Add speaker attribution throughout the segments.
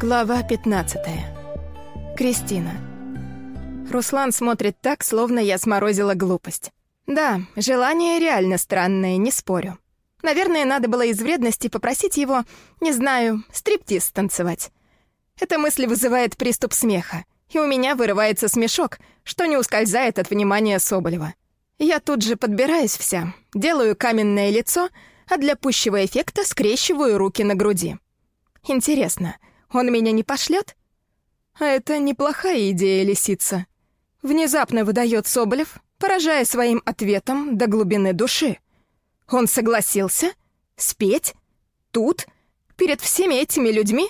Speaker 1: Глава 15. Кристина. Руслан смотрит так, словно я сморозила глупость. Да, желание реально странное, не спорю. Наверное, надо было из вредности попросить его, не знаю, стриптиз танцевать. Эта мысль вызывает приступ смеха, и у меня вырывается смешок, что не ускользает от внимания Соболева. Я тут же подбираюсь вся, делаю каменное лицо, а для пущего эффекта скрещиваю руки на груди. Интересно, он меня не пошлет? А это неплохая идея, лисица. Внезапно выдает Соболев, поражая своим ответом до глубины души. Он согласился? Спеть? Тут? Перед всеми этими людьми?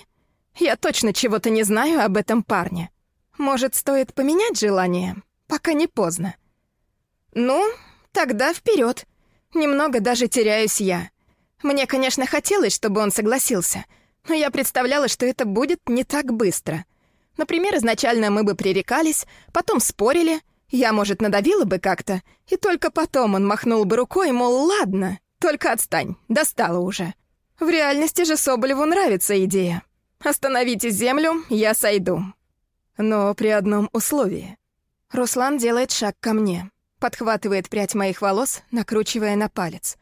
Speaker 1: Я точно чего-то не знаю об этом парне. Может, стоит поменять желание, пока не поздно. Ну, тогда вперед. Немного даже теряюсь я. Мне, конечно, хотелось, чтобы он согласился — но я представляла, что это будет не так быстро. Например, изначально мы бы пререкались, потом спорили, я, может, надавила бы как-то, и только потом он махнул бы рукой, мол, ладно, только отстань, достала уже. В реальности же Соболеву нравится идея. Остановите землю, я сойду. Но при одном условии. Руслан делает шаг ко мне, подхватывает прядь моих волос, накручивая на палец.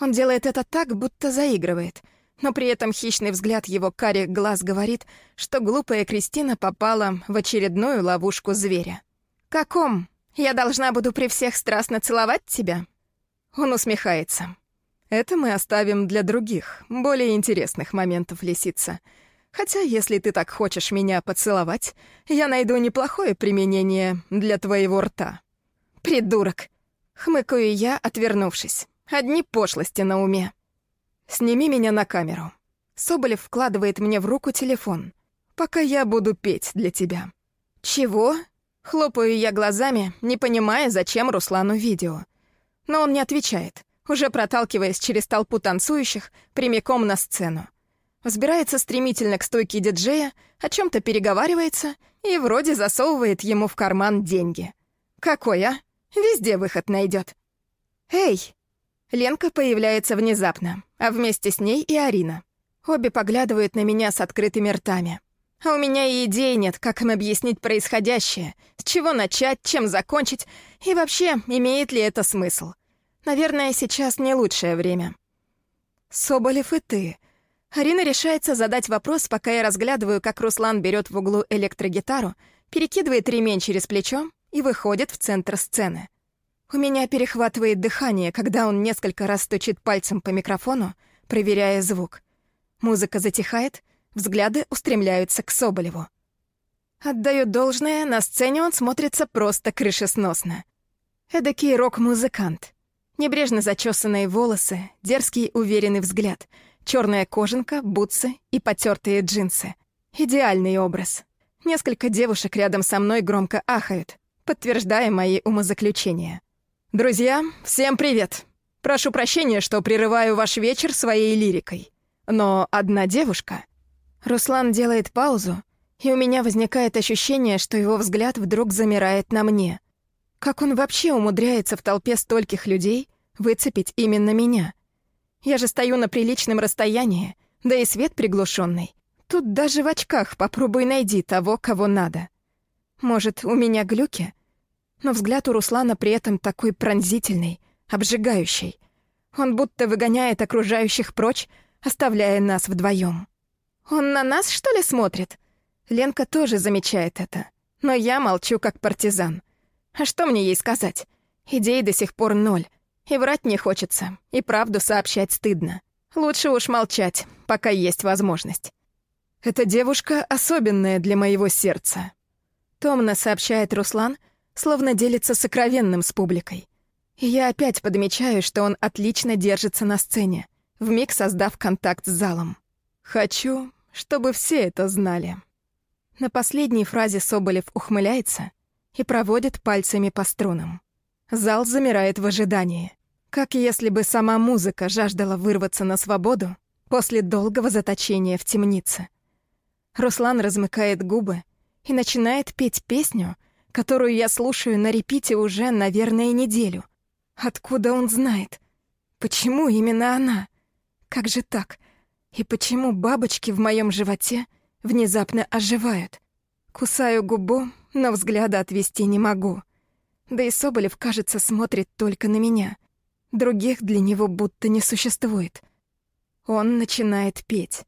Speaker 1: Он делает это так, будто заигрывает — но при этом хищный взгляд его карих глаз говорит, что глупая Кристина попала в очередную ловушку зверя. «Каком? Я должна буду при всех страстно целовать тебя?» Он усмехается. «Это мы оставим для других, более интересных моментов, лисица. Хотя, если ты так хочешь меня поцеловать, я найду неплохое применение для твоего рта». «Придурок!» — хмыкаю я, отвернувшись. «Одни пошлости на уме». «Сними меня на камеру». Соболев вкладывает мне в руку телефон. «Пока я буду петь для тебя». «Чего?» Хлопаю я глазами, не понимая, зачем Руслану видео. Но он не отвечает, уже проталкиваясь через толпу танцующих прямиком на сцену. Взбирается стремительно к стойке диджея, о чем то переговаривается и вроде засовывает ему в карман деньги. Какой, а? Везде выход найдет. «Эй!» Ленка появляется внезапно, а вместе с ней и Арина. Обе поглядывают на меня с открытыми ртами. А у меня и идей нет, как им объяснить происходящее, с чего начать, чем закончить, и вообще, имеет ли это смысл. Наверное, сейчас не лучшее время. Соболев и ты. Арина решается задать вопрос, пока я разглядываю, как Руслан берет в углу электрогитару, перекидывает ремень через плечо и выходит в центр сцены. У меня перехватывает дыхание, когда он несколько раз стучит пальцем по микрофону, проверяя звук. Музыка затихает, взгляды устремляются к Соболеву. Отдаю должное, на сцене он смотрится просто крышесносно. Эдакий рок-музыкант. Небрежно зачесанные волосы, дерзкий уверенный взгляд, черная кожанка, бутсы и потертые джинсы. Идеальный образ. Несколько девушек рядом со мной громко ахают, подтверждая мои умозаключения. Друзья, всем привет! Прошу прощения, что прерываю ваш вечер своей лирикой. Но одна девушка... Руслан делает паузу, и у меня возникает ощущение, что его взгляд вдруг замирает на мне. Как он вообще умудряется в толпе стольких людей выцепить именно меня? Я же стою на приличном расстоянии, да и свет приглушенный. Тут даже в очках попробуй найди того, кого надо. Может, у меня глюки? Но взгляд у Руслана при этом такой пронзительный, обжигающий. Он будто выгоняет окружающих прочь, оставляя нас вдвоем. «Он на нас, что ли, смотрит?» Ленка тоже замечает это. Но я молчу, как партизан. А что мне ей сказать? Идей до сих пор ноль. И врать не хочется, и правду сообщать стыдно. Лучше уж молчать, пока есть возможность. «Эта девушка особенная для моего сердца», — томно сообщает Руслан — словно делится сокровенным с публикой. И я опять подмечаю, что он отлично держится на сцене, вмиг создав контакт с залом. «Хочу, чтобы все это знали». На последней фразе Соболев ухмыляется и проводит пальцами по струнам. Зал замирает в ожидании, как если бы сама музыка жаждала вырваться на свободу после долгого заточения в темнице. Руслан размыкает губы и начинает петь песню — которую я слушаю на репите уже, наверное, неделю. Откуда он знает? Почему именно она? Как же так? И почему бабочки в моем животе внезапно оживают. Кусаю губу, но взгляда отвести не могу. Да и Соболев, кажется, смотрит только на меня. Других для него будто не существует. Он начинает петь.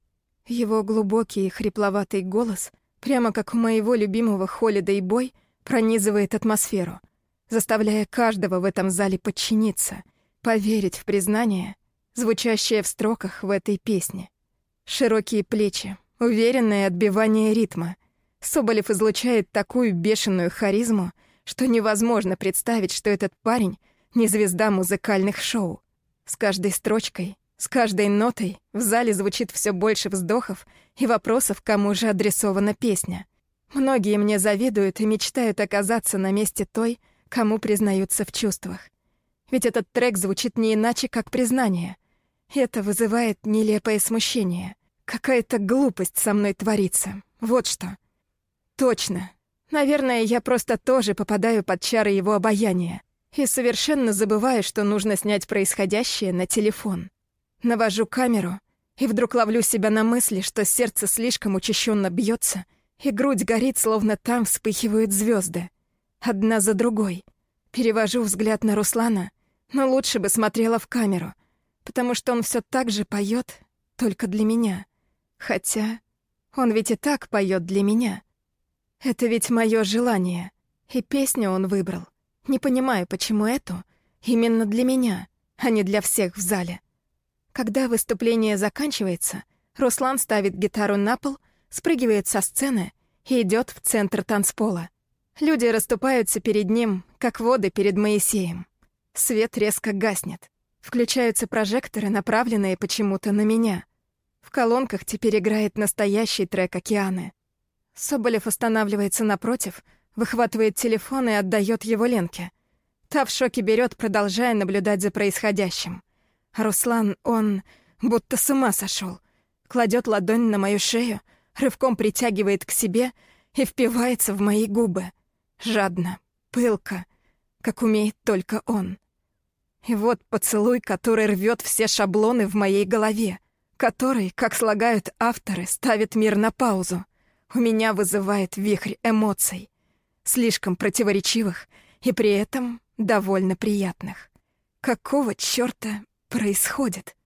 Speaker 1: Его глубокий и хрипловатый голос, прямо как у моего любимого Холида и Бой, пронизывает атмосферу, заставляя каждого в этом зале подчиниться, поверить в признание, звучащее в строках в этой песне. Широкие плечи, уверенное отбивание ритма. Соболев излучает такую бешеную харизму, что невозможно представить, что этот парень не звезда музыкальных шоу. С каждой строчкой, с каждой нотой в зале звучит все больше вздохов и вопросов, кому же адресована песня. Многие мне завидуют и мечтают оказаться на месте той, кому признаются в чувствах. Ведь этот трек звучит не иначе, как признание. Это вызывает нелепое смущение. Какая-то глупость со мной творится. Вот что. Точно. Наверное, я просто тоже попадаю под чары его обаяния. И совершенно забываю, что нужно снять происходящее на телефон. Навожу камеру и вдруг ловлю себя на мысли, что сердце слишком учащенно бьется, и грудь горит, словно там вспыхивают звезды. Одна за другой. Перевожу взгляд на Руслана, но лучше бы смотрела в камеру, потому что он все так же поет, только для меня. Хотя он ведь и так поет для меня. Это ведь мое желание. И песню он выбрал. Не понимаю, почему эту именно для меня, а не для всех в зале. Когда выступление заканчивается, Руслан ставит гитару на пол, спрыгивает со сцены и идет в центр танцпола. Люди расступаются перед ним, как воды перед Моисеем. Свет резко гаснет. Включаются прожекторы, направленные почему-то на меня. В колонках теперь играет настоящий трек «Океаны». Соболев останавливается напротив, выхватывает телефон и отдает его Ленке. Та в шоке берет, продолжая наблюдать за происходящим. Руслан, он будто с ума сошел, кладет ладонь на мою шею, рывком притягивает к себе и впивается в мои губы. Жадно, пылко, как умеет только он. И вот поцелуй, который рвет все шаблоны в моей голове, который, как слагают авторы, ставит мир на паузу. У меня вызывает вихрь эмоций, слишком противоречивых и при этом довольно приятных. Какого чёрта происходит?